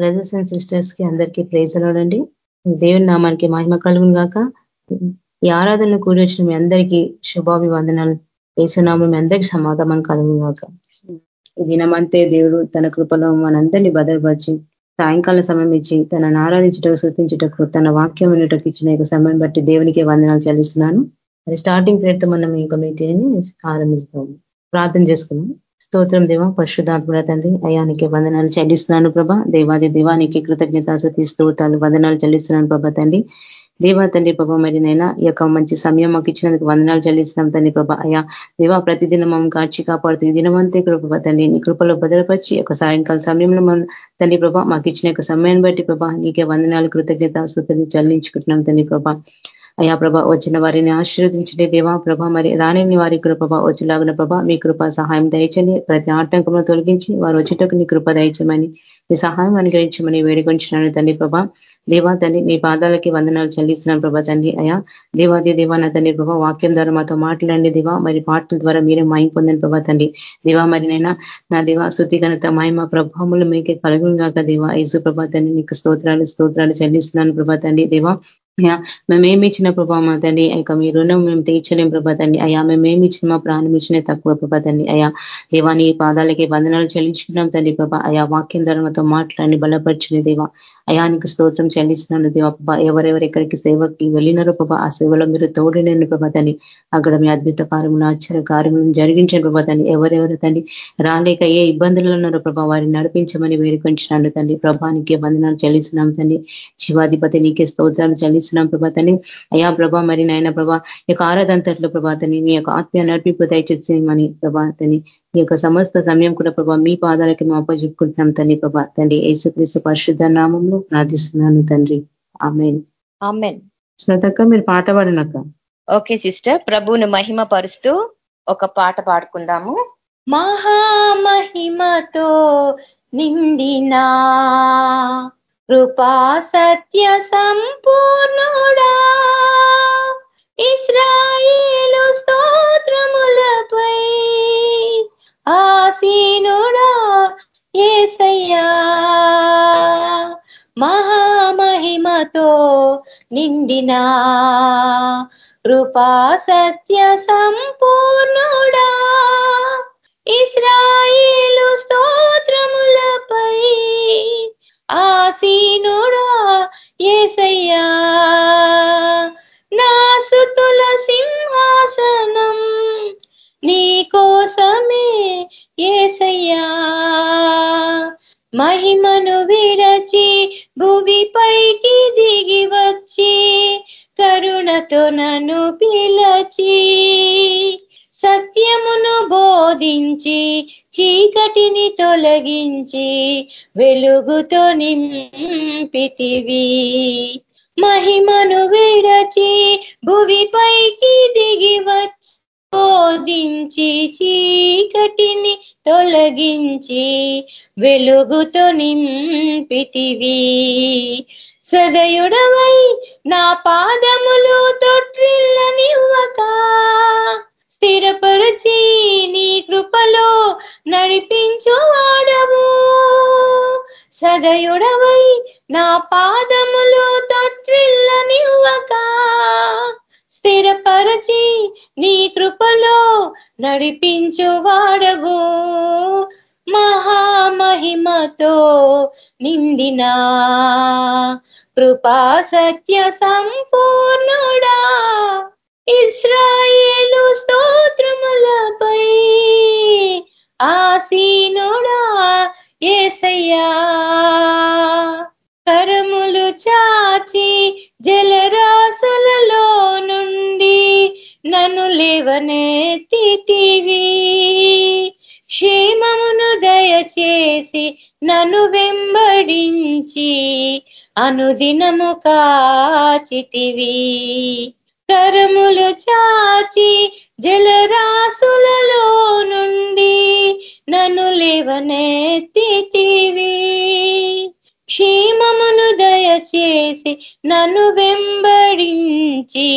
Brothers and సిస్టర్స్కి అందరికీ ప్రేజలోడండి దేవుని నామానికి మహిమ కలుగును గాక. ఈ ఆరాధనలు కూడి వచ్చిన మీ అందరికీ శుభాభివందనాలు. వేసునామం మీ అందరికీ సమాధానం కలుగును గాక. ఈ దినమంతే దేవుడు తన కృపలో మనందరినీ భద్రపరిచి సాయంకాల సమయం ఇచ్చి తనను ఆరాధించుటకు శృతించటకు తన వాక్యం వినటకు ఇచ్చిన సమయం బట్టి దేవునికి వందనాలు చెల్లిస్తున్నాను. అది స్టార్టింగ్ ప్రేర్తో మనం ఇంకో మీటింగ్ని ఆరంభిస్తాము. ప్రార్థన చేసుకున్నాం స్తోత్రం దేవ పరిశుధాత్మడ తండ్రి అయానికి వందనాలు చెల్లిస్తున్నాను ప్రభా. దేవాది దేవానికి కృతజ్ఞతాసతి స్తోతాలు వందనాలు చెల్లిస్తున్నాను ప్రభా తండ్రి. దేవా తండ్రి ప్రభా మరి నైనా ఈ యొక్క మంచి సమయం మాకు ఇచ్చినందుకు వందనాలు చెల్లిస్తున్నాం తండ్రి ప్రభా. అయా దేవా ప్రతిదినం మమ్మల్ని కాచి కాపాడుతూ ఈ దినమంతే కృప తండ్రి నీ కృపలో భద్రపరిచి ఒక సాయంకాల సమయంలో మనం తండ్రి ప్రభా మాకు ఇచ్చిన యొక్క సమయాన్ని బట్టి ప్రభా నీకే వందనాలు కృతజ్ఞత స్థుతులు చెల్లించుకుంటున్నాం తండ్రి ప్రభా. అయా ప్రభ వచ్చిన వారిని ఆశీర్వదించండి. దేవా ప్రభ మరి రానిని వారి కృప వచ్చేలాగిన ప్రభ మీ కృప సహాయం దయచండి. ప్రతి ఆటంకంలో తొలగించి వారు వచ్చేటకు నీ కృప దయచమని మీ సహాయం అనుగ్రహించమని వేడుకొంచున్నాను తండ్రి ప్రభా. దేవా తండ్రి మీ పాదాలకి వందనాలు చెల్లిస్తున్నాను ప్రభా తండ్రి అయా దేవాది దేవా నా తండ్రి ప్రభా వాక్యం ద్వారా మాతో మాట్లాడండి దివా. మరి పాటల ద్వారా మీరే మాయం పొందని ప్రభా తండ్రి. దివా మరి నైనా నా దివా శుద్ధి ఘనత మాయమ ప్రభావములు మీకే కలుగుగాక దేవా. యేసు ప్రభా తండ్రి నీకు స్తోత్రాలు స్తోత్రాలు చెల్లిస్తున్నాను ప్రభా తండ్రి దేవా. మేమేమి ఇచ్చిన ప్రభావ తండ్రి? ఇక మీ రుణం మేము తీర్చలేం ప్రభా తండ్రి. అయ్యా మేమేమి ఇచ్చిన మా ప్రాణం ఇచ్చిన తక్కువ ప్రభా తండ్రి. అయ్యా దేవాని పాదాలకి బంధనాలు చెల్లించుకున్నాం తండ్రి ప్రభా. అయా వాక్యం ధర్మతో మాట్లాడి బలపరిచిన దేవా. అయానికి స్తోత్రం చెల్లిస్తున్నాను దేవా ఎవరెవరు ఎక్కడికి సేవకి వెళ్ళినారో ప్రభా ఆ సేవలో మీరు తోడలేని ప్రభాతాన్ని అక్కడ మీ అద్భుత కార్యములు ఆశ్చర్య కార్యములను జరిగించిన ప్రభాతాన్ని ఎవరెవరు తండ్రి రాలేక ఏ ఇబ్బందులు ఉన్నారో ప్రభా వారిని నడిపించమని వేడుకొంచినాను తండ్రి. ప్రభానికి వందనాలు చెల్లిస్తున్నాం తండ్రి. శివాధిపతి నీకే స్తోత్రాలు చెల్లిస్తున్నాం ప్రభాతని అయా ప్రభా మరి నాయన ప్రభా ఈ యొక్క ఆరాధంతట్లో ప్రభాతని మీ యొక్క ఆత్మీయ నడిపింపు దయచేసేమని ప్రభాతని ఈ యొక్క సమస్త సమయం కూడా ప్రభా మీ పాదాలకి మా చెప్పుకుంటున్నాం తండ్రి ప్రభా తండ్రి యేసుక్రీస్తు పరిశుద్ధ నామంలో ప్రార్థిస్తున్నాను తండ్రి. ఆమెన్. శ్రతక్క మీరు పాట పాడినక్క. Okay sister. ప్రభువును మహిమ పరుస్తూ ఒక పాట పాడుకుందాము. మహామహిమతో నిండినా కృపా సత్య సంపూర్ణుడా. ఇస్రాయిలు స్తోత్రములపై ఆసీనుడా ఏసయ్యా. మహామహిమతో నిండినా కృపా సత్య సంపూర్ణుడా. ఇస్రాయిలు స్తోత్రములపై ఆసీనుడా ఏసయ్యా. నాసుతుల సింహాసనం నీ కోసమే ఏసయ్యా. మహిమను విడచి భూమిపైకి దిగి వచ్చి కరుణతో నన్ను పిలచి సత్యమును బోధించి చీకటిని తొలగించి వెలుగుతో నింపితివి. మహిమను విడచి భువిపైకి దిగి వచ్చి చీకటిని తొలగించి వెలుగుతో నింపితివి. సదయుడవై నా పాదములు తొట్టిల్లనివ్వక స్థిరపరచి నీ కృపలో నడిపించు వాడవు. సదయుడవై నా పాదములు తొట్టిల్లనివ్వక. స్థిరపరచి నీ కృపలో నడిపించు వాడవు. మహామహిమతో నిందినా కృపా సత్య సంపూర్ణుడా. ఇస్రాయేలు స్తోత్రములపై ఆసీనుడా ఏసయ్యా. కరములు చాచి జలరాశులలో నుండి నన్ను లేవనెత్తితివి. క్షేమమును దయచేసి నన్ను వెంబడించి అనుదినము కాచితివి. కరములు చాచి జలరాసులలో నుండి నన్ను లేవనెత్తివి క్షేమమును దయచేసి నన్ను వెంబడించి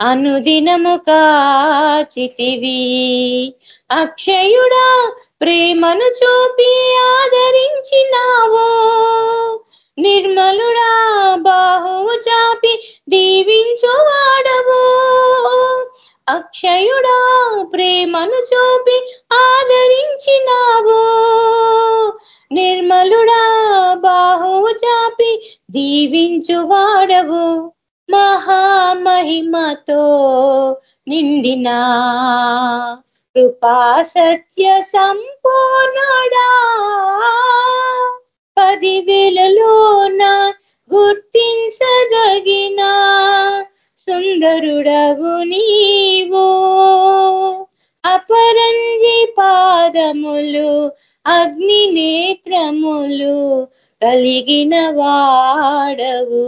అనుదినము కాచితివి. అక్షయుడా ప్రేమను చూపి ఆదరించినావో. నిర్మలుడా బాహువు చాపి దీవించువా. ప్రేమను చూపి ఆదరించినావు. నిర్మలుడా బాహువు చాపి దీవించు వాడవు. మహామహిమతో నిండినా కృపా సత్య సంపూర్ణుడా. పదివేలలోన గుర్తించదగిన సుందరుడవు నీవు. అపరంజి పాదములు అగ్ని నేత్రములు కలిగిన వాడవు.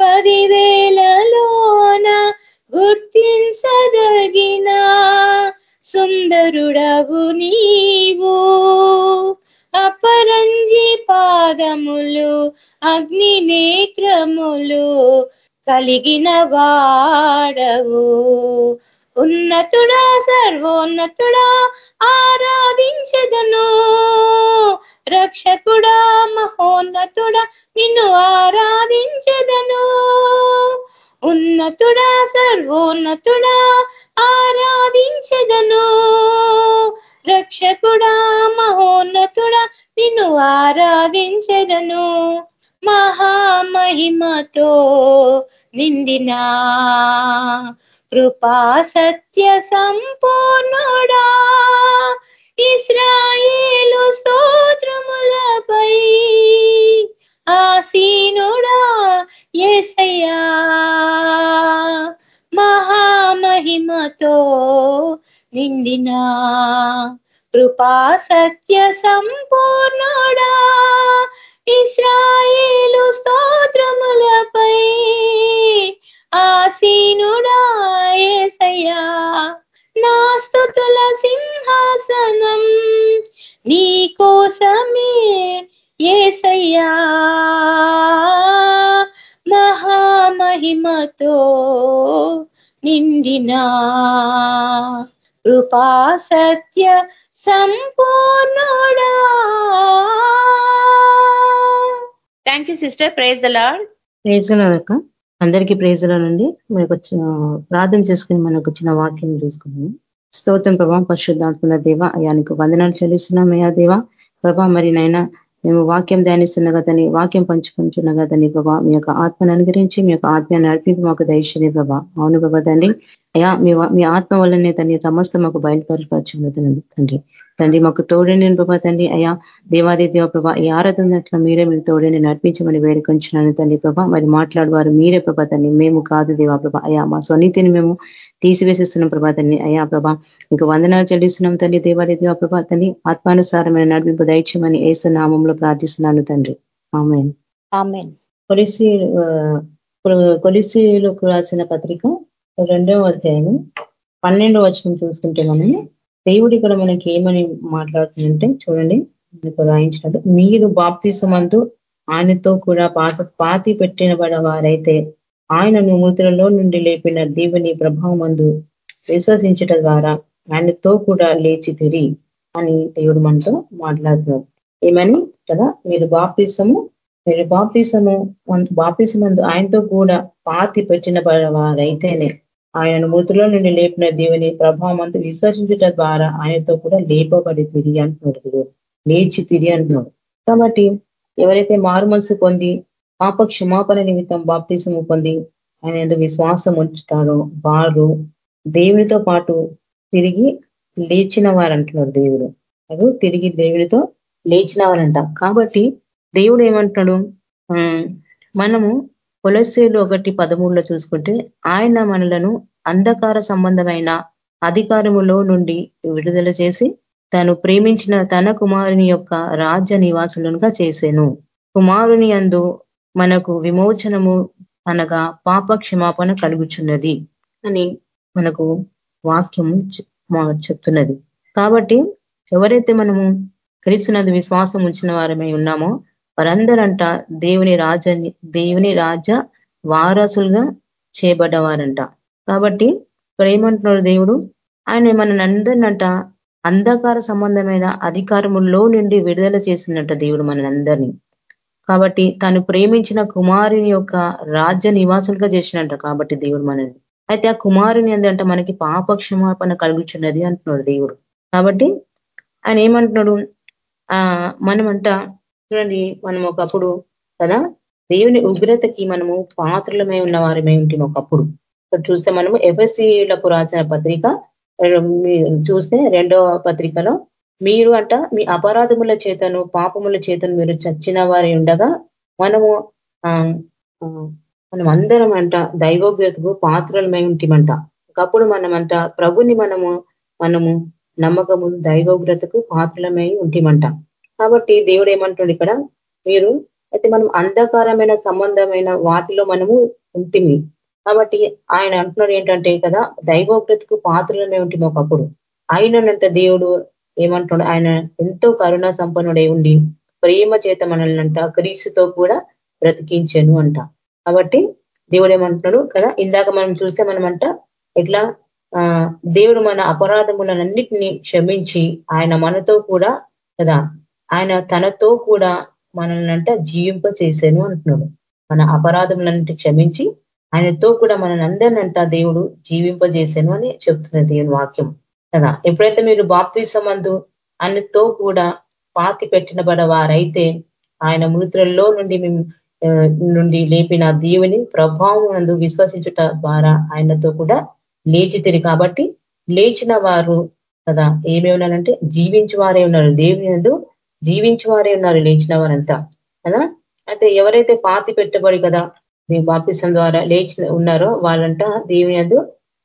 పదివేలలోన గుర్తించదగిన సుందరుడవు నీవు. అపరంజి పాదములు అగ్ని నేత్రములు కలిగిన వాడవు. ఉన్నతుడా సర్వోన్నతుడా ఆరాధించదను. రక్షకుడా మహోన్నతుడా నిన్ను ఆరాధించదను. ఉన్నతుడా సర్వోన్నతుడా ఆరాధించదను. రక్షకుడా మహోన్నతుడా నిన్ను ఆరాధించదను. మహామహిమతో నిండినా కృపా సత్య సంపూర్ణుడా. ఇస్రాయేలు స్తోత్రములపై ఆసీనుడా ఏసయ్యా. మహామహిమతో నిండినా కృపా సత్య సంపూర్ణుడా. ఇస్రాయేలు స్తోత్రములపై ఆసీనుడా నాస్తుతుల సింహాసనం నీ కోసమే ఏసయ్యా. మహామహిమతో నిండినా కృపా సత్య సంపూర్ణుడా. Thank you sister praise the Lord ప్రేజలక అందరికీ ప్రేజలనండి మనకు వచ్చిన ప్రార్థన చేసుకుని మనకు వచ్చిన వాక్యం చూసుకున్నాము స్తోత్రం ప్రభా పరిశుద్ధాత్మల దేవ అయానికి వందనాలు చెల్లిస్తున్నాం అయ్యా దేవ. ప్రభా మరి నైనా మేము వాక్యం ధ్యానిస్తున్న కదని వాక్యం పంచుకుంటున్న కదని ప్రభా మీ యొక్క ఆత్మను అనుగ్రహించి మీ యొక్క ఆత్మాన్ని అర్పింపు మాకు దయచేది ప్రభా. అవును ప్రభా తండ్రి. అయా మీ మీ ఆత్మ వల్లనే తన సమస్త మాకు బయలుపరచున్నది తండ్రి. తండ్రి మాకు తోడని ప్రభా తండ్రి అయా దేవాది దేవ ప్రభా ఈ ఆరాధనట్లో మీరే మీరు తోడని నడిపించమని వేడుకొంచున్నాను తండ్రి ప్రభా. మరి మాట్లాడవారు మీరే ప్రభా తండ్రి మేము కాదు దేవా ప్రభా. అయా మా స్వనీతిని మేము తీసివేసేస్తున్నాం ప్రభా తండ్రి. అయా ప్రభా మీకు వందనాలు చెల్లిస్తున్నాం తండ్రి దేవాది దేవ ప్రభా తండ్రి. ఆత్మానుసారమైన నడిపింపు దయచమని ఏసు నామంలో ప్రార్థిస్తున్నాను తండ్రి. ఆమె కొలిసి కొలిసిలోకి రాసిన పత్రిక రెండవ అధ్యాయం పన్నెండవ వచనం చూసుకుంటే మనం దేవుడు ఇక్కడ మనకి ఏమని మాట్లాడుతుందంటే చూడండి మీకు రాయించినట్టు మీరు బాప్తీసమందు ఆయనతో కూడా పాత పాతి పెట్టిన వారైతే ఆయనను మృతులలో నుండి లేపిన దేవుని ప్రభావమందు విశ్వసించట ద్వారా ఆయనతో కూడా లేచి తిరి అని దేవుడు మనతో మాట్లాడుతున్నారు ఏమని? కదా మీరు బాప్తీసము మీరు బాప్తీసము బాప్తీసమందు ఆయనతో కూడా పాతి పెట్టిన వారైతేనే ఆయన మృతుల నుండి లేపిన దేవుని ప్రభావం అంతా విశ్వసించుట ద్వారా ఆయనతో కూడా లేపబడి తిరిగి అంటున్నాడు లేచి తిరిగి అంటున్నాడు. కాబట్టి ఎవరైతే మారుమనసు పొంది పాప క్షమాపణ నిమిత్తం బాప్తీసము పొంది ఆయన ఎందుకు విశ్వాసం ఉంచుతాడో వారు దేవునితో పాటు తిరిగి లేచిన వారంటున్నారు దేవుడు. అది తిరిగి దేవునితో లేచిన వారంట కాబట్టి దేవుడు ఏమంటున్నాడు? మనము కొలసేలు ఒకటి పదమూడులో చూసుకుంటే ఆయన మనలను అంధకార సంబంధమైన అధికారములో నుండి విడుదల చేసి తను ప్రేమించిన తన కుమారుని యొక్క రాజ్య నివాసులుగా చేశాను కుమారుని అందు మనకు విమోచనము అనగా పాప క్షమాపణ కలుగుచున్నది అని మనకు వాక్యం చెప్తున్నది. కాబట్టి ఎవరైతే మనము క్రీస్తునందు విశ్వాసం ఉంచిన వారమై ఉన్నామో వారందరంట దేవుని రాజని దేవుని రాజ వారసులుగా చేయబడ్డవారంట. కాబట్టి ప్రేమంటున్నాడు దేవుడు? ఆయన మన అందరినంట అంధకార సంబంధమైన అధికారముల్లో నుండి విడుదల చేసినట్ట దేవుడు మనందరినీ కాబట్టి తను ప్రేమించిన కుమారుని యొక్క రాజ్య నివాసులుగా చేసినట్ట కాబట్టి దేవుడు మనల్ని. అయితే ఆ కుమారుని ఏంటంటే మనకి పాప క్షమాపణ కలుగుచున్నది అంటున్నాడు దేవుడు. కాబట్టి ఆయన ఏమంటున్నాడు? ఆ మనమంట చూడండి మనం ఒకప్పుడు కదా? దేవుని ఉగ్రతకి మనము పాత్రలమై ఉన్న వారమై ఉంటాం ఒకప్పుడు చూస్తే మనము ఎఫ్ఎస్సీలకు రాసిన పత్రిక చూస్తే రెండవ పత్రికలో మీరు అంట మీ అపరాధముల చేతను పాపముల చేతను మీరు చచ్చిన వారి ఉండగా మనము మనం అందరం అంట దైవోగ్రతకు పాత్రలమై ఉంటిమంట. ఒకప్పుడు మనమంట ప్రభుని మనము మనము నమ్మకము దైవోగ్రతకు పాత్రలమై ఉంటిమంట. కాబట్టి దేవుడు ఏమంటాడు ఇక్కడ? మీరు అయితే మనం అంధకారమైన సంబంధమైన వాటిలో మనము ఉంటుంది కాబట్టి ఆయన అంటున్నాడు ఏంటంటే కదా దైవోగ్రతకు పాత్రలమే ఉంటుంది ఒకప్పుడు. ఆయనంట దేవుడు ఏమంటున్నాడు? ఆయన ఎంతో కరుణా సంపన్నుడై ఉండి ప్రేమ చేత మనల్ని అంట క్రీస్తుతో కూడా బ్రతికించను అంట. కాబట్టి దేవుడు ఏమంటున్నాడు కదా ఇందాక మనం చూస్తే మనమంట ఇట్లా దేవుడు మన అపరాధములన్నిటినీ క్షమించి ఆయన మనతో కూడా కదా ఆయన తనతో కూడా మనల్ని అంట జీవింప చేశాను అంటున్నాడు. మన అపరాధములన్నిటి క్షమించి ఆయనతో కూడా మనల్ని అందరినంట దేవుడు జీవింపజేశాను అని చెప్తున్నది దేవుని వాక్యం. కదా? ఎప్పుడైతే మీరు బాప్తిసమందు ఆయనతో కూడా పాతి పెట్టినబడ వారైతే ఆయన మృతులలో నుండి మేము నుండి లేపిన దీవుని ప్రభావం నందు విశ్వసించుట ద్వారా ఆయనతో కూడా లేచితిరి కాబట్టి లేచిన వారు కదా ఏమే ఉన్నారంటే జీవించి వారే ఉన్నారు. దేవుని నందు జీవించి వారే ఉన్నారు లేచిన వారంతా కదా? అయితే ఎవరైతే పాతి పెట్టబడి కదా బాప్తిసం ద్వారా లేచి ఉన్నారో వాళ్ళంట దేవుని అందు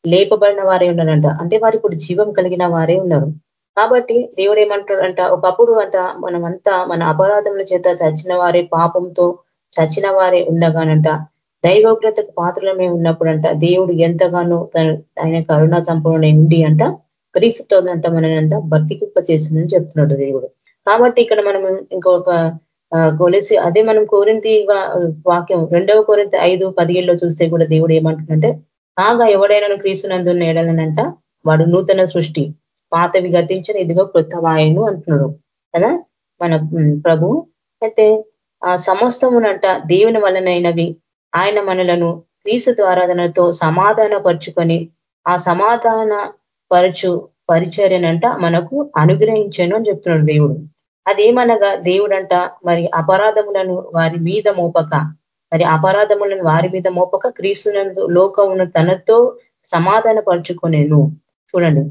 లేపబడిన వారే ఉన్నారంట. అంటే వారు ఇప్పుడు జీవం కలిగిన వారే ఉన్నారు. కాబట్టి దేవుడు ఏమంటాడంట ఒకప్పుడు అంట మనమంతా మన అపరాధముల చేత చచ్చిన వారే పాపంతో చచ్చిన వారే ఉండగానంట దైవోగ్రతకు పాత్రలమే ఉన్నప్పుడంట దేవుడు ఎంతగానో ఆయన కరుణా సంపూర్ణ ఉండి అంట క్రీస్తుతో అంట మననంట భర్తికింప చేసిందని చెప్తున్నాడు దేవుడు. కాబట్టి ఇక్కడ మనం ఇంకొక కొలిసి అదే మనం కోరింతి వాక్యం రెండవ కోరింత ఐదు పదిహేడులో చూస్తే కూడా దేవుడు ఏమంటుందంటే కాగా ఎవడైనా క్రీస్తునందు ఏడనంట వాడు నూతన సృష్టి పాతవి గతించిన ఇదిగో కృతవాయును అంటున్నాడు. కదా? మన ప్రభు. అయితే ఆ సమస్తమునంట దేవుని వలనైనవి ఆయన మనలను క్రీస్తు ఆరాధనతో సమాధాన పరుచుకొని ఆ సమాధాన పరచు పరిచర్యనంట మనకు అనుగ్రహించను అని చెప్తున్నాడు దేవుడు. అదేమనగా దేవుడంట మరి అపరాధములను వారి మీద మోపక మరి అపరాధములను వారి మీద మోపక క్రీస్తునందు లోకమును తనతో సమాధాన పరుచుకునేను చూడండి.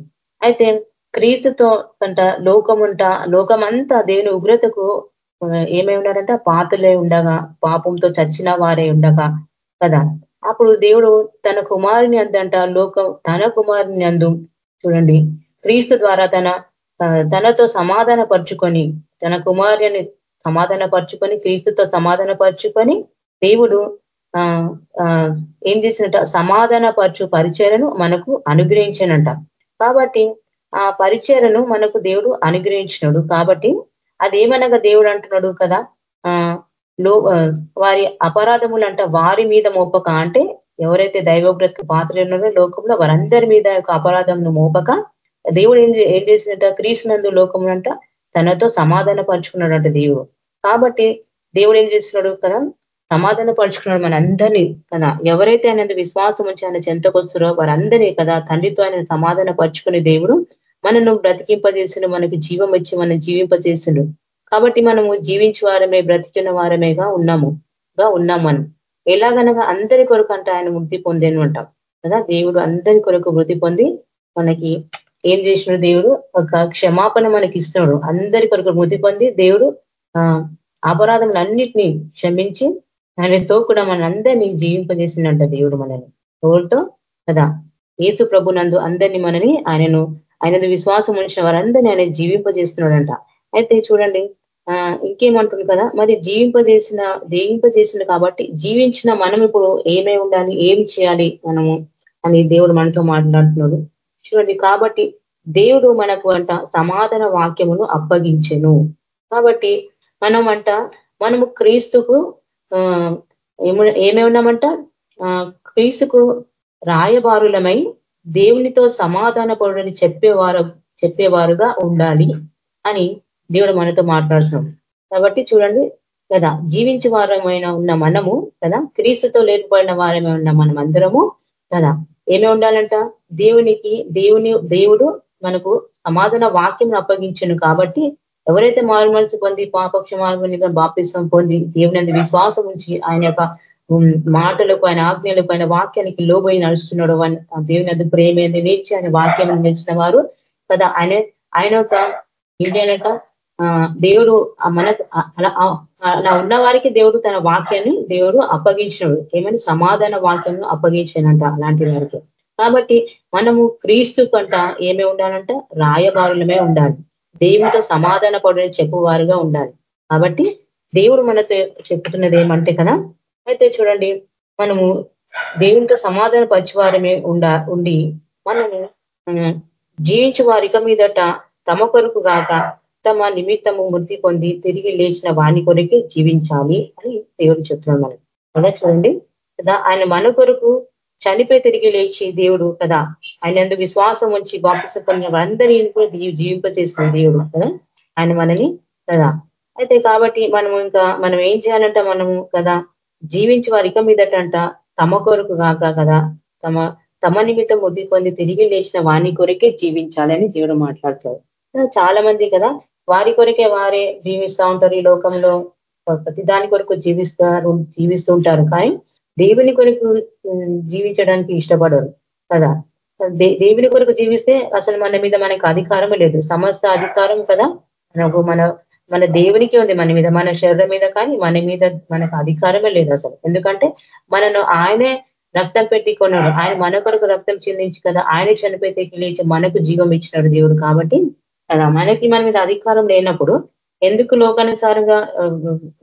అయితే క్రీస్తుతో అంట లోకముంట లోకమంతా దేవుని ఉగ్రతకు ఏమై ఉన్నారంట? పాతులే ఉండగా పాపంతో చచ్చిన వారే ఉండగా కదా. అప్పుడు దేవుడు తన కుమారుని అందంట లోకం తన కుమారుని అందు చూడండి. క్రీస్తు ద్వారా తన తనతో సమాధాన పరుచుకొని తన కుమార్యని సమాధాన పరుచుకొని క్రీస్తుతో సమాధాన పరుచుకొని దేవుడు ఏం చేసినట్ట సమాధాన పరచు పరిచయను మనకు అనుగ్రహించానంట. కాబట్టి ఆ పరిచయను మనకు దేవుడు అనుగ్రహించినాడు. కాబట్టి అదేమనగా దేవుడు అంటున్నాడు కదా? లో వారి అపరాధములంట వారి మీద మోపక. అంటే ఎవరైతే దైవగ్రత పాత్ర ఉన్నారో లోకంలో వారందరి మీద యొక్క అపరాధంను మోపక. దేవుడు ఏం ఏం చేసినట్ట క్రీస్తునందు లోకమునంట తనతో సమాధాన పరుచుకున్నాడంట దేవుడు. కాబట్టి దేవుడు ఏం చేస్తున్నాడు కదా సమాధాన పరుచుకున్నాడు మన అందరినీ కదా. ఎవరైతే ఆయన విశ్వాసం వచ్చి ఆయన చెంతకొస్తారో వారందరినీ కదా తండ్రితో ఆయన సమాధాన పరుచుకునే దేవుడు మనను బ్రతికింపజేసిండు మనకి జీవం వచ్చి మనం జీవింపజేసిండు. కాబట్టి మనము జీవించి వారమే బ్రతికిన వారమేగా ఉన్నాము గా ఉన్నాం మనం. ఎలాగనగా అందరి కొరకు అంటే ఆయన వృద్ధి పొందేను అంటాం కదా. దేవుడు అందరి కొరకు వృద్ధి పొంది మనకి ఏం చేసిన దేవుడు? ఒక క్షమాపణ మనకి ఇస్తున్నాడు అందరి కొరకు మృతి పొంది దేవుడు అపరాధములన్నిటినీ క్షమించి ఆయనతో కూడా మనందరినీ జీవింపజేసిందంట దేవుడు మనని ఎవరితో? కదా. ఏసు ప్రభునందు అందరినీ మనని ఆయనను ఆయన విశ్వాసం ఉంచిన వారందరినీ ఆయన జీవింపజేస్తున్నాడంట. అయితే చూడండి ఇంకేమంటుంది కదా? మరి జీవింపజేసిన జీవింపజేసింది కాబట్టి జీవించిన మనం ఇప్పుడు ఏమై ఉండాలి? ఏం చేయాలి మనము? అని దేవుడు మనతో మాట్లాడుతున్నాడు. చూడండి కాబట్టి దేవుడు మనకు అంట సమాధాన వాక్యమును అప్పగించెను. కాబట్టి మనం అంట మనము క్రీస్తుకు ఏమై ఉన్నామంట క్రీస్తుకు రాయబారులమై దేవునితో సమాధాన పడుడని చెప్పేవారు చెప్పేవారుగా ఉండాలి అని దేవుడు మనతో మాట్లాడుతున్నాం. కాబట్టి చూడండి కదా జీవించి వారమైన ఉన్న మనము కదా క్రీస్తుతో లేకపోయిన వారమే ఉన్న మనం అందరము కదా ఏమే ఉండాలంట? దేవునికి దేవుని దేవుడు మనకు సమాధాన వాక్యం అప్పగించను కాబట్టి ఎవరైతే మారు మనసు పొంది పాపక్షమార్గంగా బాపిసం పొంది దేవుని విశ్వాసం ఉంచి ఆయన యొక్క మాటలకు ఆయన ఆజ్ఞలకు ఆయన వాక్యానికి లోబోయి నడుస్తున్నాడు దేవుని అది ప్రేమ నేర్చి ఆయన వాక్యం నేర్చిన వారు కదా. ఆయన ఆయన ఒక ఏంటంట దేవుడు మన అలా ఉన్న వారికి దేవుడు తన వాక్యాన్ని దేవుడు అప్పగించినాడు. ఏమని? సమాధాన వాక్యం అప్పగించానంట అలాంటి వారికి. కాబట్టి మనము క్రీస్తు కంట ఏమే ఉండాలంట? రాయబారులమే ఉండాలి. దేవుడితో సమాధాన పడని చెప్పువారుగా ఉండాలి. కాబట్టి దేవుడు మనతో చెప్తున్నది ఏమంటే కదా అయితే చూడండి మనము దేవునితో సమాధాన పరిచివారమే ఉండ ఉండి మనము జీవించు వారిక మీదట తమ కొరకు కాక తమ నిమిత్తము మృతి పొంది తిరిగి లేచిన వాణి కొరకే జీవించాలి అని దేవుడు చెప్తున్నాడు మనం కదా చూడండి కదా ఆయన మన కొరకు చనిపోయి తిరిగి లేచి దేవుడు కదా. ఆయన ఎందుకు విశ్వాసం ఉంచి బాప్తిసం పొందిన వారందరినీ కూడా జీవింపచేసిన దేవుడు కదా. ఆయన మనని కదా. అయితే కాబట్టి మనం ఇంకా మనం ఏం చేయాలంట మనము కదా? జీవించి వారి ఇక మీదటంట తమ కొరకు కాక కదా. తమ తమ నిమిత్తం వృద్ధి పొంది తిరిగి లేచిన వాణి కొరకే జీవించాలని దేవుడు మాట్లాడతాడు. చాలా మంది కదా వారి కొరకే వారే జీవిస్తూ ఉంటారు ఈ లోకంలో. ప్రతి దాని కొరకు జీవిస్తారు జీవిస్తూ ఉంటారు కానీ దేవుని కొరకు జీవించడానికి ఇష్టపడరు. కదా? దేవుని కొరకు జీవిస్తే అసలు మన మీద మనకు అధికారమే లేదు. సమస్త అధికారం కదా? మనకు మన మన దేవునికి ఉంది మన మీద మన శరీరం మీద కానీ మన మీద మనకు అధికారమే లేదు అసలు. ఎందుకంటే మనను ఆయనే రక్తం పెట్టి కొన్నాడు. ఆయన మన కొరకు రక్తం చెందించి కదా ఆయన చనిపోతే లేచి మనకు జీవం ఇచ్చినాడు దేవుడు కాబట్టి కదా? మనకి మన మీద అధికారం లేనప్పుడు ఎందుకు లోకానుసారంగా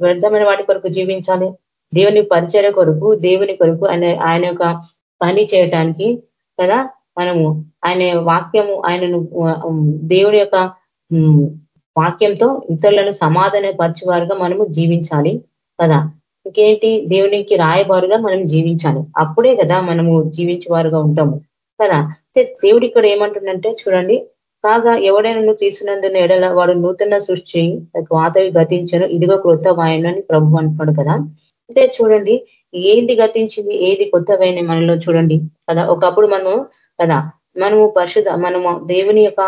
వ్యర్థమైన వాటి కొరకు జీవించాలి? దేవుని పరిచయ కొరకు దేవుని కొరకు ఆయన ఆయన యొక్క పని చేయటానికి కదా మనము. ఆయన వాక్యము ఆయనను దేవుని యొక్క వాక్యంతో ఇతరులను సమాధాన పరిచేవారుగా మనము జీవించాలి కదా. ఇంకేంటి? దేవునికి రాయబారుగా మనం జీవించాలి. అప్పుడే కదా మనము జీవించేవారుగా ఉంటాము కదా. దేవుడు ఇక్కడ ఏమంటుండంటే చూడండి కాగా ఎవడైనా నువ్వు తీసుకున్నందున ఎడల వాడు నూతన సృష్టి వాతవి గతించను. ఇదిగో క్రొత్త వాయను అని ప్రభు అంటున్నాడు కదా. అంటే చూడండి ఏది గతించింది ఏది కొత్తవైన మనలో చూడండి. కదా ఒకప్పుడు మనము కదా మనము పరిశుధ మనము దేవుని యొక్క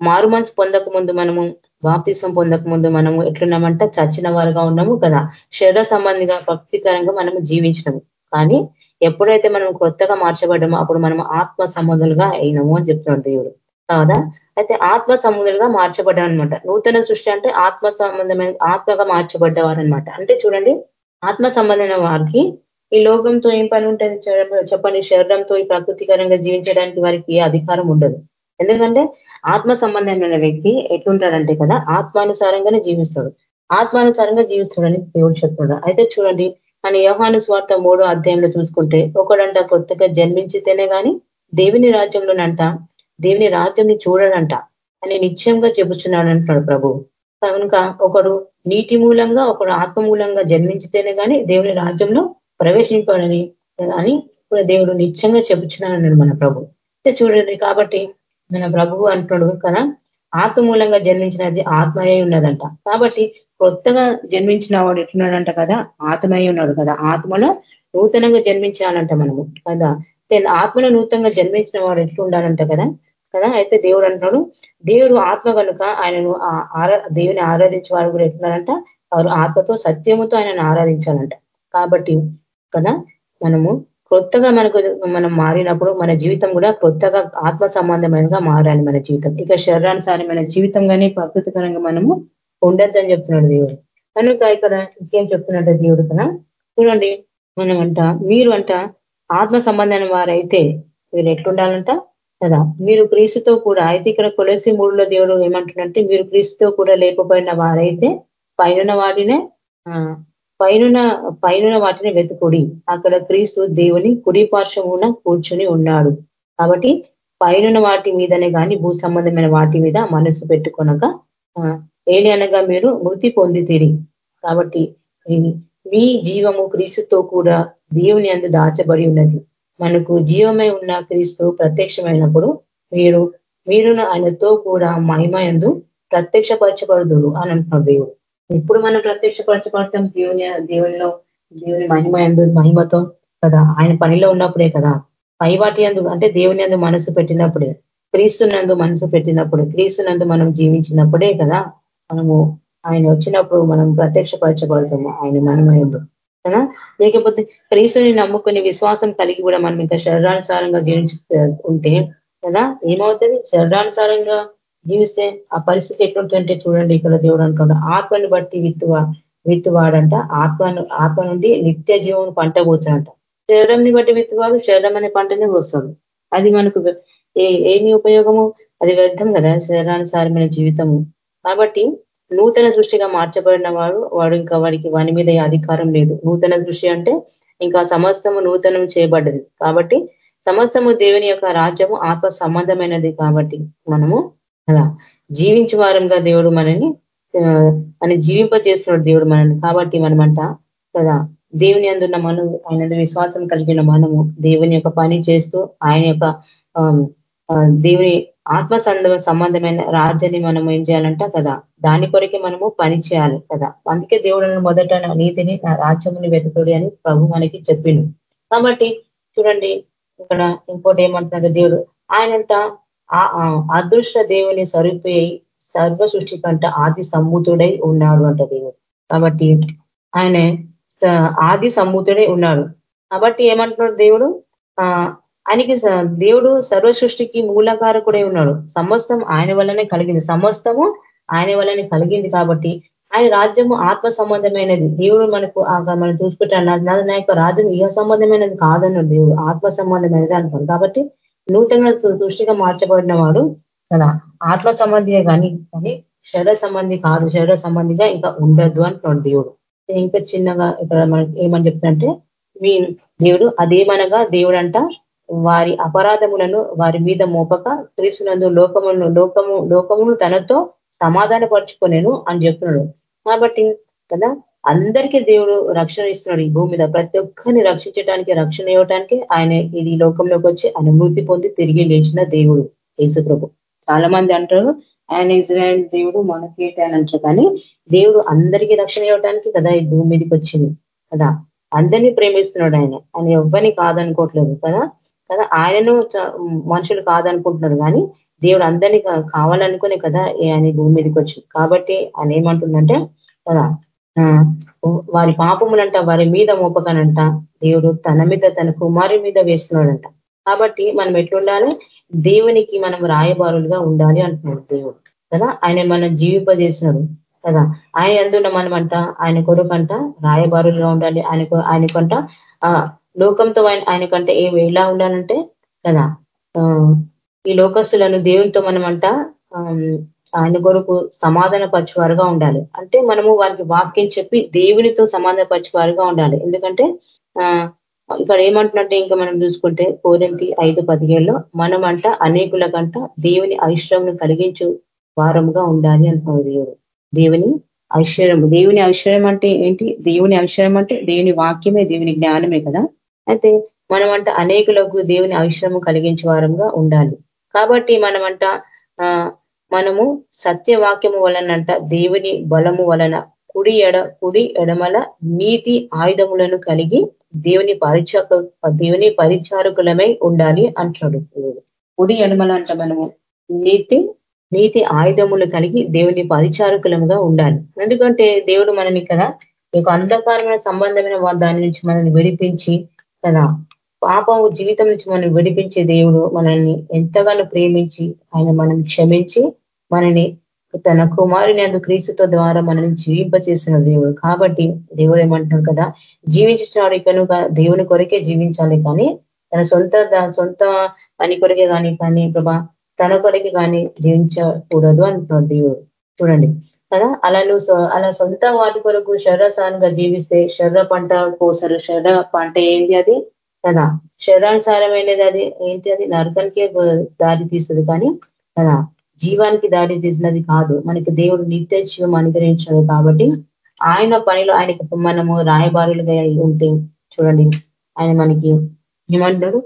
మారు మనసు పొందక ముందు మనము బాప్తిసం పొందక ముందు మనము ఎట్లున్నామంట? చచ్చిన వారుగా ఉన్నాము కదా. శరీర సంబంధిగా భక్తికరంగా మనము జీవించినము. కానీ ఎప్పుడైతే మనం కొత్తగా మార్చబడ్డామో అప్పుడు మనం ఆత్మ సంబంధులుగా అయినాము అని చెప్తున్నాడు దేవుడు. కాదా? అయితే ఆత్మ సంబంధులుగా మార్చబడ్డాం అనమాట నూతన సృష్టి అంటే ఆత్మ సంబంధమైన ఆత్మగా మార్చబడ్డవారు అనమాట అంటే చూడండి ఆత్మ సంబంధమైన వారికి. ఈ లోకంతో ఏం పని ఉంటుంది చెప్పండి. శరీరంతో ఈ ప్రకృతికరంగా జీవించడానికి వారికి ఏ అధికారం ఉండదు. ఎందుకంటే ఆత్మ సంబంధమైన వ్యక్తి ఎట్లుంటాడంటే కదా ఆత్మానుసారంగానే జీవిస్తాడు. ఆత్మానుసారంగా జీవిస్తాడని దేవుడు చెప్తున్నాడు. అయితే చూడండి మన యోహాను స్వార్థ మూడో అధ్యాయంలో చూసుకుంటే ఒకడంట కొత్తగా జన్మించితేనే కానీ దేవుని రాజ్యంలోనంట దేవుని రాజ్యంని చూడడంట అని నిత్యంగా చెబుతున్నాడు అంటున్నాడు ప్రభు. కనుక ఒకడు నీటి మూలంగా ఒకడు ఆత్మ మూలంగా జన్మించితేనే కానీ దేవుని రాజ్యంలో ప్రవేశింపడని అని దేవుడు నిత్యంగా చెబుతున్నాడు మన ప్రభు. చూడండి కాబట్టి మన ప్రభువు అంటున్నాడు కదా ఆత్మ మూలంగా జన్మించినది ఆత్మయే ఉన్నదంట. కాబట్టి కొత్తగా జన్మించిన వాడు ఎట్లున్నాడంట కదా ఆత్మయే ఉన్నాడు కదా. ఆత్మలో నూతనంగా జన్మించాలంట మనము కదా. ఆత్మలో నూతనంగా జన్మించిన వాడు ఎట్లుండాలంట కదా కదా? అయితే దేవుడు అంటున్నాడు దేవుడు ఆత్మ కనుక ఆయనను దేవుని ఆరాధించే వారు కూడా ఎట్లున్నారంట వారు ఆత్మతో సత్యముతో ఆయనను ఆరాధించాలంట. కాబట్టి కదా? మనము కొత్తగా మనకు మనం మారినప్పుడు మన జీవితం కూడా కొత్తగా ఆత్మ సంబంధమైనగా మారాలి మన జీవితం. ఇక శరీరానుసారమైన జీవితం కానీ ప్రకృతికరంగా మనము ఉండద్దని చెప్తున్నాడు దేవుడు. కనుక ఇక్కడ ఇంకేం చెప్తున్నాడు దేవుడు కదా చూడండి మనం అంట మీరు అంట ఆత్మ సంబంధమైన వారైతే మీరు ఎట్లుండాలంట? కదా? మీరు క్రీస్తుతో కూడా అయితే ఇక్కడ కొలసి మూడులో దేవుడు ఏమంటున్నంటే మీరు క్రీస్తుతో కూడా లేకపోయిన వారైతే పైన వాటినే పైన పైన వాటిని వెతుకుడి. అక్కడ క్రీస్తు దేవుని కుడి పార్శ్వమున కూర్చుని ఉన్నాడు. కాబట్టి పైన వాటి మీదనే కానీ భూ సంబంధమైన వాటి మీద మనసు పెట్టుకొనక ఏలి అనగా మీరు మృతి పొందితిరి. కాబట్టి మీ జీవము క్రీస్తుతో కూడా దేవుని అందు దాచబడి ఉన్నది. మనకు జీవమై ఉన్న క్రీస్తు ప్రత్యక్షమైనప్పుడు మీరు మీరును ఆయనతో కూడా మహిమ ఎందు ప్రత్యక్షపరచబడుదురు అని అంటున్నాడు దేవుడు. ఇప్పుడు మనం ప్రత్యక్షపరచబడతాం దేవుని దేవునిలో దేవుని మహిమ ఎందు మహిమతో కదా? ఆయన పనిలో ఉన్నప్పుడే కదా? పై వాటి ఎందు అంటే దేవుని ఎందు మనసు పెట్టినప్పుడే క్రీస్తునందు మనసు పెట్టినప్పుడు క్రీస్తునందు మనం జీవించినప్పుడే కదా మనము ఆయన వచ్చినప్పుడు మనం ప్రత్యక్షపరచబడతాము ఆయన మహిమ ఎందు లేకపోతే క్రీస్తుని నమ్ముకుని విశ్వాసం కలిగి కూడా మనం ఇంకా శరీరానుసారంగా జీవించి ఉంటే కదా? ఏమవుతుంది? శరీరానుసారంగా జీవిస్తే ఆ పరిస్థితి ఎట్లుంటుందంటే చూడండి ఇక్కడ దేవుడు అనుకోండి ఆత్మను బట్టి విత్తువా విత్తువాడంట. ఆత్మను ఆత్మ నుండి నిత్య జీవం పంట పోచాడంట శరీరంని బట్టి విత్తువాడు శరీరం అనే పంటనే పోస్తాడు. అది మనకు ఏమి ఉపయోగము? అది వ్యర్థం కదా శరీరానుసారమైన జీవితము. కాబట్టి నూతన దృష్టిగా మార్చబడిన వాడు వాడు ఇంకా వాడికి వాని మీద అధికారం లేదు. నూతన దృష్టి అంటే ఇంకా సమస్తము నూతనం చేయబడ్డది. కాబట్టి సమస్తము దేవుని యొక్క రాజ్యము ఆత్మ సంబంధమైనది కాబట్టి మనము అలా జీవించే వారంగా దేవుడు మనని అని జీవింప చేస్తున్నాడు దేవుడు మనల్ని కాబట్టి మనమంట కదా దేవుని అందున్న మనం ఆయన విశ్వాసం కలిగిన మనము దేవుని యొక్క పని చేస్తూ ఆయన యొక్క దేవుని ఆత్మ సంబంధమైన రాజ్యాన్ని మనం ఏం చేయాలంట కదా? దాని కొరకే మనము పని చేయాలి కదా? అందుకే దేవుడు మొదట నీతిని రాజ్యముని వెతుకుడి అని ప్రభు మనకి చెప్పిండు కాబట్టి చూడండి ఇక్కడ ఇంకోటి ఏమంటున్నారు దేవుడు? ఆయనంట అదృష్ట దేవుని స్వరూపి సర్వ సృష్టి కంట ఆది సమ్మూతుడై ఉన్నాడు అంట దేవుడు. కాబట్టి ఆయన ఆది సమ్మూతుడై ఉన్నాడు. కాబట్టి ఏమంటున్నాడు దేవుడు? ఆయనకి దేవుడు సర్వ సృష్టికి మూలకారకుడే ఉన్నాడు. సమస్తం ఆయన వల్లనే కలిగింది. సమస్తము ఆయన వల్లనే కలిగింది కాబట్టి ఆయన రాజ్యము ఆత్మ సంబంధమైనది. దేవుడు మనకు మనం చూసుకుంటాను నా యొక్క రాజ్యం ఇహ సంబంధమైనది కాదన్నాడు దేవుడు. ఆత్మ సంబంధమైనది అంటాడు కాబట్టి నూతనంగా సృష్టిగా మార్చబడిన వాడు కదా. ఆత్మ సంబంధిగా కానీ కానీ శరీర సంబంధి కాదు. శరీర సంబంధిగా ఇంకా ఉండద్దు అంటున్నాడు దేవుడు. ఇంకా చిన్నగా ఇక్కడ మనకి ఏమని చెప్తుంటే మీ దేవుడు అదేమనగా దేవుడు అంట వారి అపరాధములను వారి మీద మోపక క్రీస్తునందు లోకమును లోకము లోకమును తనతో సమాధానపరుచుకోలేను అని చెప్తున్నాడు. కాబట్టి కదా అందరికీ దేవుడు రక్షణ ఇస్తున్నాడు ఈ భూమి మీద. ప్రతి ఒక్కరిని రక్షించడానికి రక్షణ ఇవ్వటానికి ఆయన ఇది లోకంలోకి వచ్చి అనుభూతి పొంది తిరిగి లేచిన దేవుడు యేసుప్రభు. చాలా మంది అంటారు ఆయన ఇజ్రాయల్ దేవుడు మనకి అంటారు. కానీ దేవుడు అందరికీ రక్షణ ఇవ్వడానికి కదా ఈ భూమి మీదకి వచ్చింది. కదా అందరినీ ప్రేమిస్తున్నాడు ఆయన. ఆయన ఎవ్వరిని కాదనుకోవట్లేదు కదా. కదా? ఆయనను మనుషులు కాదనుకుంటున్నారు కానీ దేవుడు అందరినీ కావాలనుకునే కదా ఆయన భూమి మీదకి వచ్చి. కాబట్టి ఆయన ఏమంటుందంటే కదా వారి పాపములంట వారి మీద మోపకనంట దేవుడు తన మీద తన కుమారి మీద వేస్తున్నాడంట. కాబట్టి మనం ఎట్లుండాలి? దేవునికి మనం రాయబారులుగా ఉండాలి అంటున్నాడు దేవుడు. కదా? ఆయన మనం జీవింపజేసినాడు కదా? ఆయన ఎందున్న మనమంట? ఆయన కొరకంట రాయబారులుగా ఉండాలి. ఆయన ఆయనకంట లోకంతో ఆయన ఆయనకంటే ఏమి ఎలా ఉండాలంటే కదా? ఈ లోకస్తులను దేవునితో మనమంట ఆయన కొరకు సమాధాన పరచువారుగా ఉండాలి. అంటే మనము వారికి వాక్యం చెప్పి దేవునితో సమాధాన పరచువారుగా ఉండాలి. ఎందుకంటే ఇక్కడ ఏమంటున్నట్టే ఇంకా మనం చూసుకుంటే కోరింతి ఐదు పదిహేడులో మనమంట అనేకుల కంట దేవుని ఐశ్వర్యం కలిగించు వారముగా ఉండాలి అంటున్నాడు దేవుడు. దేవుని ఐశ్వర్యం దేవుని ఐశ్వర్యం అంటే ఏంటి? దేవుని ఐశ్వర్యం అంటే దేవుని వాక్యమే దేవుని జ్ఞానమే కదా? అయితే మనమంట అనేకులకు దేవుని ఐశ్వర్యము కలిగించే వారంగా ఉండాలి. కాబట్టి మనమంట మనము సత్యవాక్యము వలనంట దేవుని బలము వలన కుడి ఎడ కుడి ఎడమల నీతి ఆయుధములను కలిగి దేవుని పరిచక దేవుని పరిచారకులమై ఉండాలి అంటాడు. కుడి ఎడమల అంట మనము నీతి నీతి ఆయుధములు కలిగి దేవుని పరిచారకులముగా ఉండాలి. ఎందుకంటే దేవుడు మనని కదా ఒక అంధకారమైన సంబంధమైన దాని నుంచి మనల్ని విడిపించి కదా పాపం జీవితం నుంచి మనం విడిపించే దేవుడు మనల్ని ఎంతగానో ప్రేమించి ఆయన మనం క్షమించి మనని తన కుమారుని అందు క్రీస్తుతో ద్వారా మనల్ని జీవింపచేసిన దేవుడు. కాబట్టి దేవుడు ఏమంటున్నాడు కదా జీవించాడు కనుక దేవుని కొరకే జీవించాలి కానీ తన సొంత సొంత పని కొరకే కానీ కానీ ప్రభా తన కొరకే కానీ జీవించకూడదు అంటున్నాడు దేవుడు. చూడండి కదా? అలా నువ్వు అలా సొంత వాటి కొరకు శరీరసానంగా జీవిస్తే శరీర పంట కోసరు శరీర పంట ఏంటి అది? కదా? శరీరానుసారమైనది అది ఏంటి అది? నరకానికే దారి తీస్తుంది కానీ కదా? జీవానికి దారి తీసినది కాదు. మనకి దేవుడు నిత్య జీవం అనుగ్రహించాడు కాబట్టి ఆయన పనిలో ఆయనకి మనము రాయబారులుగా ఉంటే చూడండి. ఆయన మనకి ఏమంటాడు?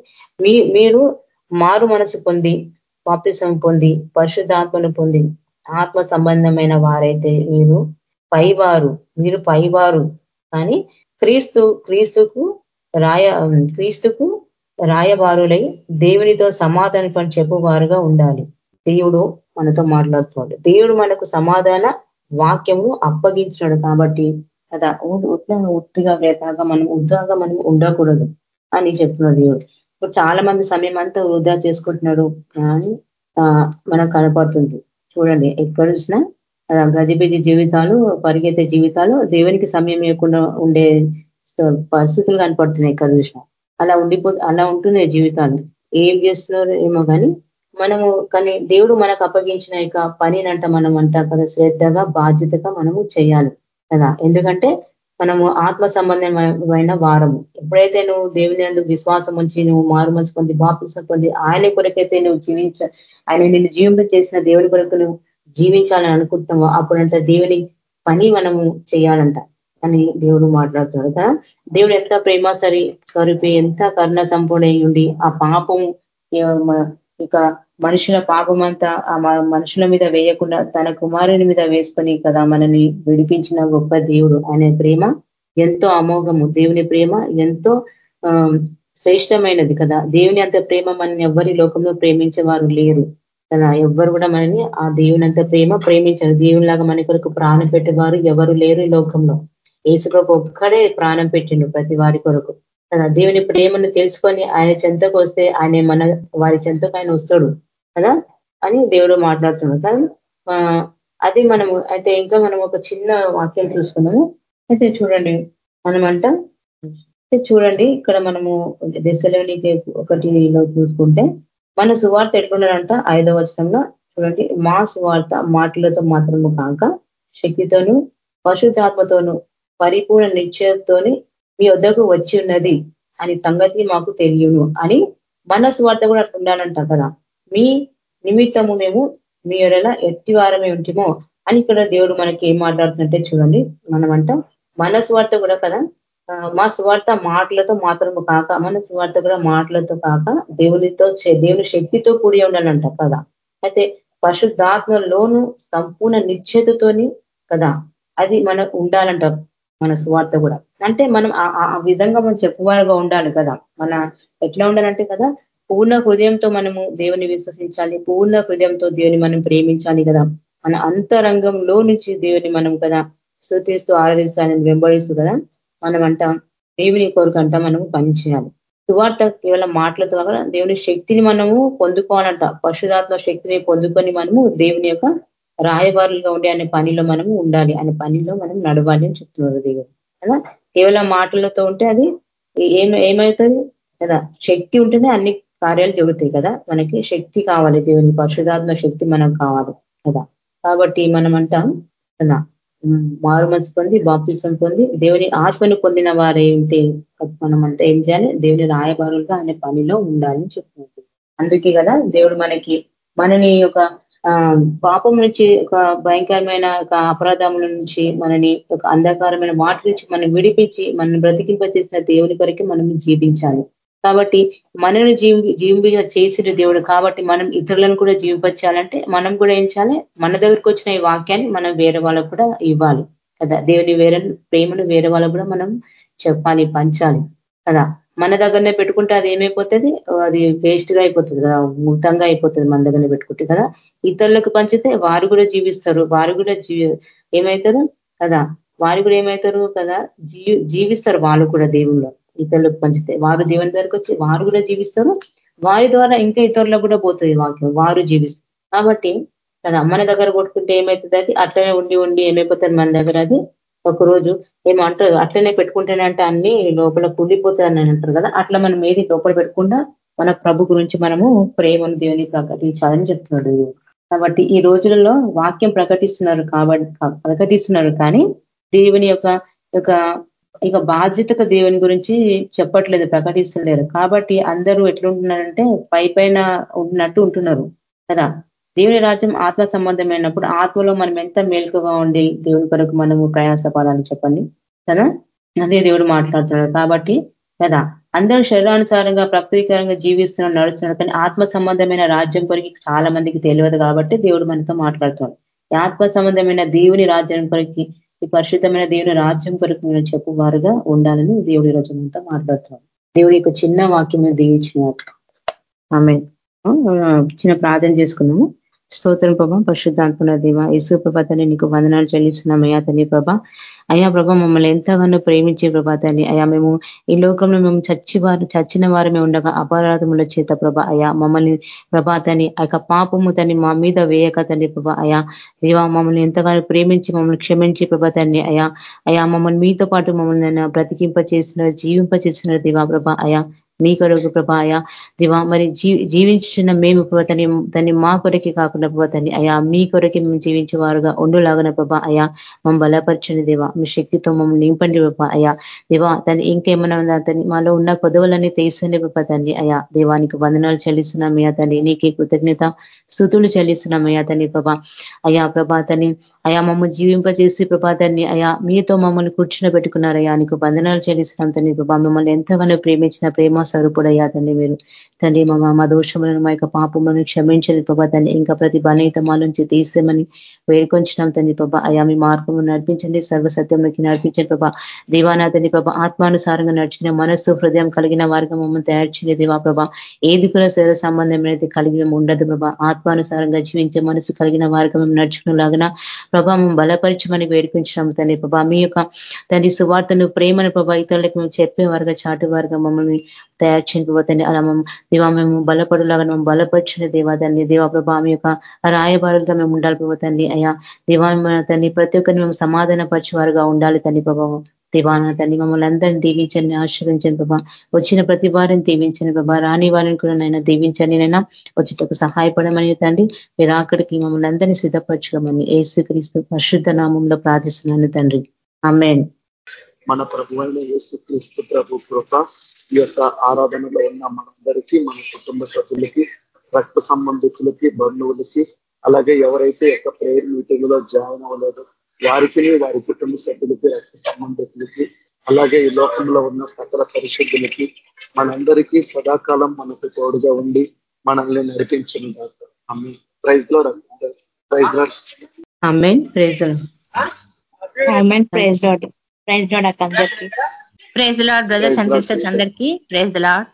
మీ మీరు మారు మనసు పొంది బాప్తిసం పొంది పరిశుద్ధాత్మను పొంది ఆత్మ సంబంధమైన వారైతే మీరు పైవారు మీరు పైవారు. కానీ క్రీస్తు క్రీస్తుకు రాయ క్రీస్తుకు రాయబారులై దేవునితో సమాధాన పని చెప్పువారుగా ఉండాలి. దేవుడు మనతో మాట్లాడుతున్నాడు. దేవుడు మనకు సమాధాన వాక్యము అప్పగించాడు కాబట్టి కదా ఉత్తిగా వేతాగా మనం ఉద్దాగా మనం ఉండకూడదు అని చెప్తున్నాడు దేవుడు. ఇప్పుడు చాలా మంది సమయం అంతా వృధా చేసుకుంటున్నారు అని మనకు కనపడుతుంది. చూడండి ఎక్కడ చూసినా గజిబిజి జీవితాలు పరిగెత్తే జీవితాలు దేవునికి సమయం ఇవ్వకుండా ఉండే పరిస్థితులు కనపడుతున్నాయి ఎక్కడ చూసినా. అలా ఉండిపో అలా ఉంటున్నాయి జీవితాలు. ఏం చేస్తున్నారు ఏమో కానీ మనము కానీ దేవుడు మనకు అప్పగించిన యొక్క పనినంట మనం అంట కదా శ్రద్ధగా బాధ్యతగా మనము చేయాలి కదా. ఎందుకంటే మనము ఆత్మ సంబంధమైన వారము. ఎప్పుడైతే నువ్వు దేవుని అందుకు విశ్వాసం ఉంచి నువ్వు మారు మనసు పొంది బాపిసం పొంది ఆయన కొరకైతే నువ్వు జీవించ ఆయన నిన్ను జీవింప చేసిన దేవుని కొరకు నువ్వు జీవించాలని అనుకుంటున్నావు అప్పుడంట దేవుని పని మనము చేయాలంట అని దేవుడు మాట్లాడుతున్నాడు కదా. దేవుడు ఎంత ప్రేమ సరి స్వరూపి ఎంత కరుణ సంపూర్ణ ఉండి ఆ పాపం ఇక మనుషుల పాపం అంతా ఆ మనుషుల మీద వేయకుండా తన కుమారుని మీద వేసుకొని కదా మనని విడిపించిన గొప్ప దేవుడు అనే ప్రేమ. ఎంతో అమోఘము దేవుని ప్రేమ. ఎంతో శ్రేష్టమైనది కదా. దేవుని అంత ప్రేమ మనని ఎవ్వరి లోకంలో ప్రేమించేవారు లేరు. కదా ఎవ్వరు కూడా మనని ఆ దేవుని అంత ప్రేమ ప్రేమించారు. దేవునిలాగా మన కొరకు ప్రాణం పెట్టేవారు ఎవరు లేరు ఈ లోకంలో. ఏసుప్రభు ఒక్కడే ప్రాణం పెట్టిండు ప్రతి వారి కొరకు. కదా దేవుని ప్రేమను తెలుసుకొని ఆయన చెంతకు వస్తే ఆయన మన వారి చెంతకు ఆయన వస్తాడు. కదా? అని దేవుడు మాట్లాడుతున్నాడు. కానీ అది మనము అయితే ఇంకా మనం ఒక చిన్న వాక్యం చూసుకున్నాము అయితే చూడండి మనమంట చూడండి ఇక్కడ మనము దశలోనికి ఒకటిలో చూసుకుంటే మన సువార్త ఎట్లున్నారంట ఐదో వచనంలో. చూడండి మా సువార్త మాటలతో మాత్రము కాక శక్తితోను పశుధాత్మతోనూ పరిపూర్ణ నిశ్చయంతోనే మీ వద్దకు వచ్చి ఉన్నది అని సంగతి మాకు తెలియను అని మన స్వార్థ కూడా అట్లా ఉండాలంట కదా. మీ నిమిత్తము మేము మీ ఎవరైనా ఎట్టి వారమే ఉంటేమో అని ఇక్కడ దేవుడు మనకి ఏం మాట్లాడుతుంటే చూడండి. మనమంట మన స్వార్థ కూడా కదా మా స్వార్థ మాటలతో మాత్రము కాక మన స్వార్థ కూడా మాటలతో కాక దేవునితో దేవుని శక్తితో కూడి ఉండాలంట కదా. అయితే పశుద్ధాత్మలోను సంపూర్ణ నిశ్చేతతోని కదా అది మనకు ఉండాలంట మన స్వార్థ కూడా. అంటే మనం ఆ విధంగా మనం చెప్పువారుగా ఉండాలి కదా. మన ఎట్లా ఉండాలంటే కదా పూర్ణ హృదయంతో మనము దేవుని విశ్వసించాలి పూర్ణ హృదయంతో దేవుని మనం ప్రేమించాలి కదా. మన అంతరంగంలో నుంచి దేవుని మనం కదా స్థుతిస్తూ ఆరాధిస్తూ ఆయన వెంబడిస్తూ కదా మనం అంట దేవుని కోరుకంట మనము పనిచేయాలి. సువార్త కేవలం మాటలతో కాకుండా దేవుని శక్తిని మనము పొందుకోవాలంట. పశుధాత్మ శక్తిని పొందుకొని మనము దేవుని యొక్క రాయబారులుగా ఉండే అనే పనిలో మనము ఉండాలి. అనే పనిలో మనం నడవాలి అని చెప్తున్నారు దేవుడు. కదా? కేవలం మాటలతో ఉంటే అది ఏం ఏమవుతుంది? కదా? శక్తి ఉంటేనే అన్ని కార్యాలు జరుగుతాయి కదా? మనకి శక్తి కావాలి దేవుని పరిశుధాత్మ శక్తి మనకు కావాలి కదా? కాబట్టి మనం అంటాం కదా మారు మనసు పొంది బాప్తిసం పొంది దేవుని ఆత్మను పొందిన వారే ఉంటే మనం అంతా ఏం చేయాలి? దేవుని రాయబారులుగా అనే పనిలో ఉండాలని చెప్తున్నారు అందుకే కదా దేవుడు మనకి మనని ఒక పాపం నుంచి ఒక భయంకరమైన ఒక అపరాధముల నుంచి మనని ఒక అంధకారమైన వాటి నుంచి మనం విడిపించి మనం బ్రతికింప చేసిన దేవుని కొరకే మనం జీవించాలి. కాబట్టి మనల్ని జీవి జీవి చేసిన దేవుడు కాబట్టి మనం ఇతరులను కూడా జీవించాలంటే మనం కూడా ఏం చేయాలి? మన దగ్గరికి వచ్చిన ఈ వాక్యాన్ని మనం వేరే వాళ్ళకు కూడా ఇవ్వాలి కదా? దేవుని వేరే ప్రేమను వేరే వాళ్ళకు కూడా మనం చెప్పాలి పంచాలి కదా? మన దగ్గరనే పెట్టుకుంటే అది ఏమైపోతుంది? అది వేస్ట్గా అయిపోతుంది కదా? మూతంగా అయిపోతుంది మన దగ్గరనే పెట్టుకుంటే కదా? ఇతరులకు పంచితే వారు కూడా జీవిస్తారు వారు కూడా జీవి ఏమవుతారు కదా? వారు కూడా ఏమవుతారు కదా? జీవిస్తారు వాళ్ళు కూడా దేవుళ్ళు ఇతరులకు పంచితే. వారు దేవుని దగ్గరకు వచ్చి వారు కూడా జీవిస్తారు. వారి ద్వారా ఇంకా ఇతరులకు కూడా పోతుంది వాక్యం. వారు జీవిస్తారు. కాబట్టి తన అమ్మని దగ్గర కొట్టుకుంటే ఏమవుతుంది అది? అట్లనే ఉండి ఉండి ఏమైపోతుంది మన దగ్గర అది? ఒకరోజు ఏమంటారు అట్లనే పెట్టుకుంటేనంటే అన్ని లోపల కూలిపోతుంది అని అంటారు కదా? అట్లా మనం ఏది లోపల పెట్టకుండా మన ప్రభు గురించి మనము ప్రేమను దేవుని ప్రకటించాలని చెప్తున్నాడు. కాబట్టి ఈ రోజులలో వాక్యం ప్రకటిస్తున్నారు కాబట్టి ప్రకటిస్తున్నారు కానీ దేవుని యొక్క యొక్క ఇక బాధ్యతకు దేవుని గురించి చెప్పట్లేదు ప్రకటిస్తలేరు. కాబట్టి అందరూ ఎట్లుంటున్నారంటే పై పైన ఉన్నట్టు ఉంటున్నారు కదా? దేవుని రాజ్యం ఆత్మ సంబంధమైనప్పుడు ఆత్మలో మనం ఎంత మేలుకగా ఉండి దేవుని కొరకు మనము ప్రయాసపడాలని చెప్పండి కదా? అదే దేవుడు మాట్లాడుతున్నాడు కాబట్టి కదా? అందరూ శరీరానుసారంగా ప్రకృతికరంగా జీవిస్తున్నారు నడుస్తున్నారు. కానీ ఆత్మ సంబంధమైన రాజ్యం కొరికి చాలా మందికి తెలియదు కాబట్టి దేవుడు మనతో మాట్లాడుతున్నాడు. ఆత్మ సంబంధమైన దేవుని రాజ్యం కొరికి ఈ పరిశుద్ధమైన దేవుని రాజ్యం కొరకు మీరు చెప్పువారుగా ఉండాలని దేవుడి రోజు అంతా మాట్లాడుతున్నాం దేవుడి యొక్క చిన్న వాక్యం. దీవించిన ఆమె చిన్న ప్రార్థన చేసుకున్నాము స్తోత్రం ప్రభా. పరిశుద్ధాత్మన దేవ యేసు ప్రభాతాన్ని నీకు వందనాలు చెల్లిస్తున్నాం అయ్యా తల్లి ప్రభా. అయ్యా ప్రభా మమ్మల్ని ఎంతగానో ప్రేమించే ప్రభాతాన్ని అయ్యా మేము ఈ లోకంలో మేము చచ్చి వారు చచ్చిన వారమే ఉండగా అపరాధముల చేత ప్రభా అయ్యా మమ్మల్ని ప్రభాతాన్ని ఆ యొక్క పాపము తని మా మీద వేయక తండ్రి ప్రభా అయా దేవా మమ్మల్ని ఎంతగానో ప్రేమించి మమ్మల్ని క్షమించి ప్రభాతాన్ని అయా అయా మమ్మల్ని మీతో పాటు మమ్మల్ని బ్రతికింప చేసిన జీవింప చేసిన దేవా ప్రభా అయా మీ కొరకు ప్రభా దివా మరి జీవించున్న మేము తని దాన్ని మా కొరకే కాకుండా ప్రభా అయా మీ కొరకే మేము జీవించే వారుగా ఉండులాగన ప్రభా అయా మమ్మ బలపరచని దేవా. మీ శక్తితో మమ్మల్ని నింపండి ప్రభా అయా దేవా దాన్ని ఇంకేమన్నా ఉందా తని మాలో ఉన్న కొదవలన్నీ తీసండి ప్రభా తండ్రి అయా దేవానికి వందనాలు చెల్లిస్తున్న మీ అతన్ని నీకే కృతజ్ఞత. స్థుతులు చెల్లిస్తున్నామయ్యా తని ప్రభా. అయా ప్రభాతని అయా మమ్మల్ని జీవింపజేసి ప్రభాతాన్ని అయా మీతో మమ్మల్ని కూర్చుని పెట్టుకున్నారయ్యా నీకు బంధనాలు చెల్లిస్తున్నాం తండ్రి ప్రభా. మిమ్మల్ని ఎంతగానో ప్రేమించిన ప్రేమ స్వరూపుడయ్యా తండ్రి మీరు. తండ్రి మా మా దోషములను మా యొక్క పాపములను క్షమించని ప్రభా తండ్రి ఇంకా ప్రతి బలహీతమాల నుంచి తీసేమని వేడుకొంచినాం తండ్రి ప్రభా. అయా మీ మార్గము నడిపించండి సర్వసత్యంలోకి నడిపించండి ప్రభా. దేవానాథని ప్రభా ఆత్మానుసారంగా నడిచిన మనస్సు హృదయం కలిగిన వారిగా మమ్మల్ని తయారు చేయలేదు దేవా ప్రభా. ఏది కూడా శరీర సంబంధం అయితే కలిగి ఉండదు ప్రభా. ఆత్మానుసారంగా జీవించే మనసు కలిగిన వారిగా మేము నడుచుకునేలాగిన ప్రభా మేము బలపరచమని వేడుకుంటున్నాం తండ్రి ప్రభా. మీ యొక్క తండ్రి సువార్తను ప్రేమను ప్రభా ఇతరులకు మేము చెప్పే చాటువారుగా చాటు మమ్మల్ని తయారు చేయకపోతండి అలా దేవా మేము బలపడులాగా మేము బలపరిచిన దేవా దాన్ని దేవా ప్రభా మీ యొక్క రాయబారులుగా మేము ఉండాలి పోతండి అయ్యా దేవా తండ్రి ప్రతి ఒక్కరిని మేము సమాధాన పరిచేవారుగా ఉండాలి తండ్రి ప్రభావం దివానా మమ్మల్ని అందరినీ దీవించండి ఆశ్రయించండి ప్రభా. వచ్చిన ప్రతి వారిని దీవించండి ప్రభా. రాని వారిని కూడా నైనా దీవించండి నైనా వచ్చేటకు సహాయపడమని తండ్రి మీరు అక్కడికి మమ్మల్ని అందరినీ సిద్ధపరచుకోమని ఏసుక్రీస్తు పరిశుద్ధ నామంలో ప్రార్థిస్తున్నాను తండ్రి. అమ్మేన్ మన ప్రభు అయిన యేసుక్రీస్తు ప్రభు కృప ఈ యొక్క ఆరాధనలో ఉన్న మనందరికీ మన కుటుంబ సభ్యులకి రక్త సంబంధితులకి బంధువులకి అలాగే ఎవరైతే యొక్క ప్రేయర్ మీటింగ్లో జాయిన్ అవ్వలేదు వారికి వారి కుటుంబ సభ్యులకి రక్త సంబంధికులకి అలాగే ఈ లోకంలో ఉన్న సకల పరిశుద్ధులకి మనందరికీ సదాకాలం మనకు తోడుగా ఉండి మనల్ని నడిపించిన ప్రైజ్లో ప్రైజ్లో ప్రైజ్ ప్రైజ్ లాడ్. ప్రైజ్ అందరికి. Praise Lord brothers and sisters అందరికి. Praise Lord.